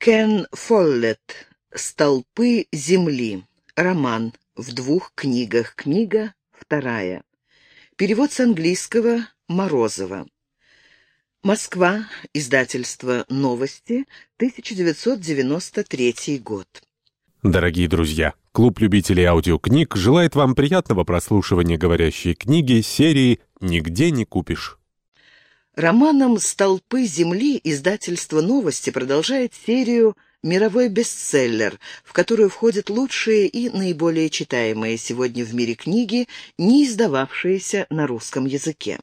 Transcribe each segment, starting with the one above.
Кен Фоллет «Столпы земли». Роман в двух книгах. Книга вторая. Перевод с английского Морозова. Москва. Издательство «Новости», 1993 год. Дорогие друзья, клуб любителей аудиокниг желает вам приятного прослушивания говорящей книги серии «Нигде не купишь». Романом «Столпы земли» издательство «Новости» продолжает серию «Мировой бестселлер», в которую входят лучшие и наиболее читаемые сегодня в мире книги, не издававшиеся на русском языке.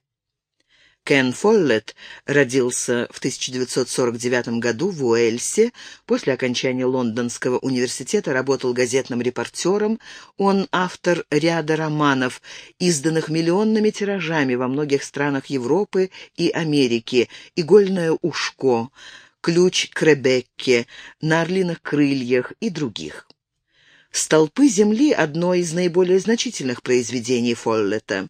Кен Фоллет родился в 1949 году в Уэльсе. После окончания Лондонского университета работал газетным репортером. Он автор ряда романов, изданных миллионными тиражами во многих странах Европы и Америки «Игольное ушко», «Ключ к Ребекке», «На орлиных крыльях» и других. «Столпы земли» — одно из наиболее значительных произведений Фоллета.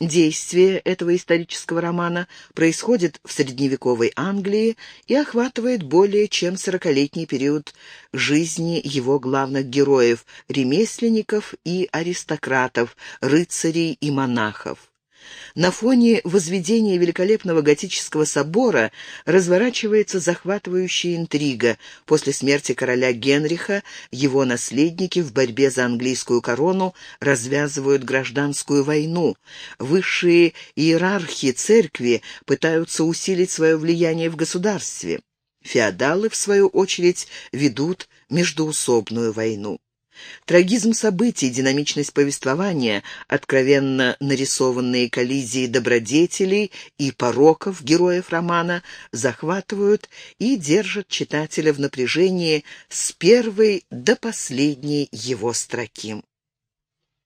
Действие этого исторического романа происходит в средневековой Англии и охватывает более чем сорокалетний период жизни его главных героев – ремесленников и аристократов, рыцарей и монахов. На фоне возведения великолепного готического собора разворачивается захватывающая интрига. После смерти короля Генриха его наследники в борьбе за английскую корону развязывают гражданскую войну. Высшие иерархи церкви пытаются усилить свое влияние в государстве. Феодалы, в свою очередь, ведут междуусобную войну. Трагизм событий, динамичность повествования, откровенно нарисованные коллизии добродетелей и пороков героев романа захватывают и держат читателя в напряжении с первой до последней его строки.